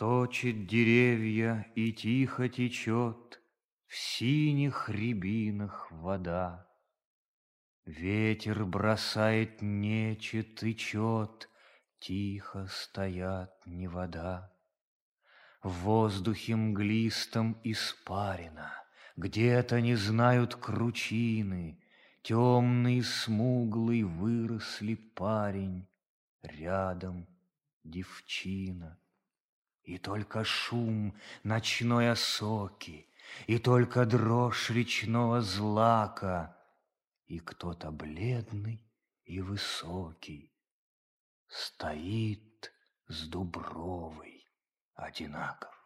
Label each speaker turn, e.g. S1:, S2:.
S1: Точит деревья и тихо течет В синих рябинах вода. Ветер бросает нечет и чет, Тихо стоят не вода. В воздухе мглистом испарено, Где-то не знают кручины, Темный, смуглый выросли парень, Рядом девчина. И только шум ночной осоки, И только дрожь речного злака, И кто-то бледный и высокий Стоит с Дубровой одинаков.